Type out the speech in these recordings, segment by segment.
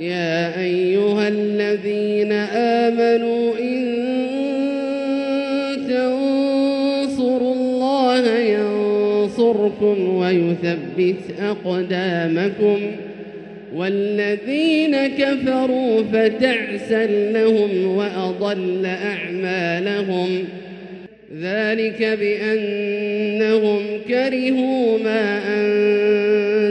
يا أيها الذين آمنوا إن تنصروا الله ينصركم ويثبت أقدامكم والذين كفروا فتعسا لهم وأضل أعمالهم ذلك بأنهم كرهوا ما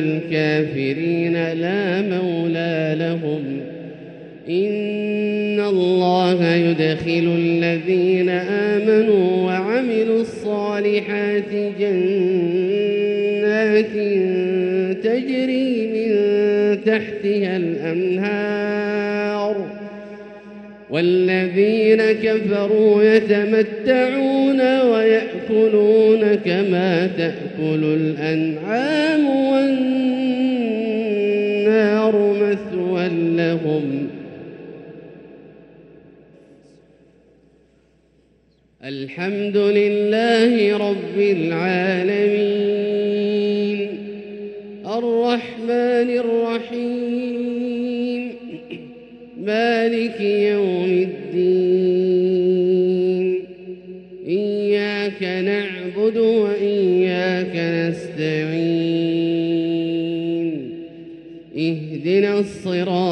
الكافرين لا مولى لهم. إن الله يدخل الذين آمنوا وعملوا الصالحات جنات تجري من تحتها الأنهار والذين كفروا يتمتعون ويأكلون كما تأكل الأنعام والنار مثوى لهم. الحمد لله رب العالمين. الرحمن الرحيم.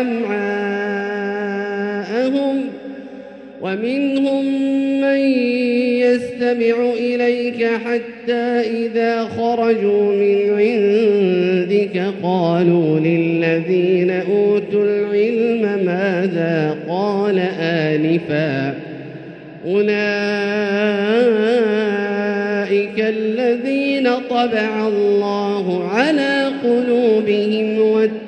أمعاءهم ومنهم من يستمع إليك حتى إذا خرجوا من عندك قالوا للذين أوتوا العلم ماذا قال آنفا أولئك الذين طبع الله على قلوبهم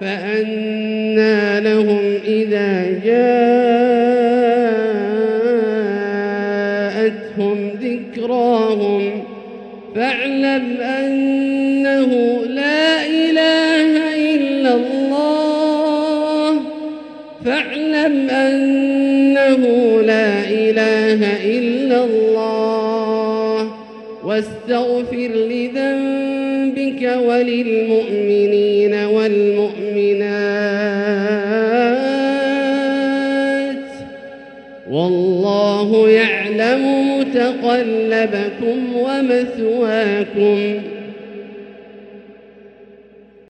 فأنى لهم إذا جاءتهم ذكراهم فاعلم أنه لا إله إلا الله فاعلم أنه لا إله إلا الله واستغفر لذنبك وللمؤمنين والمؤمنات. والله يعلم متقلبكم ومثواكم.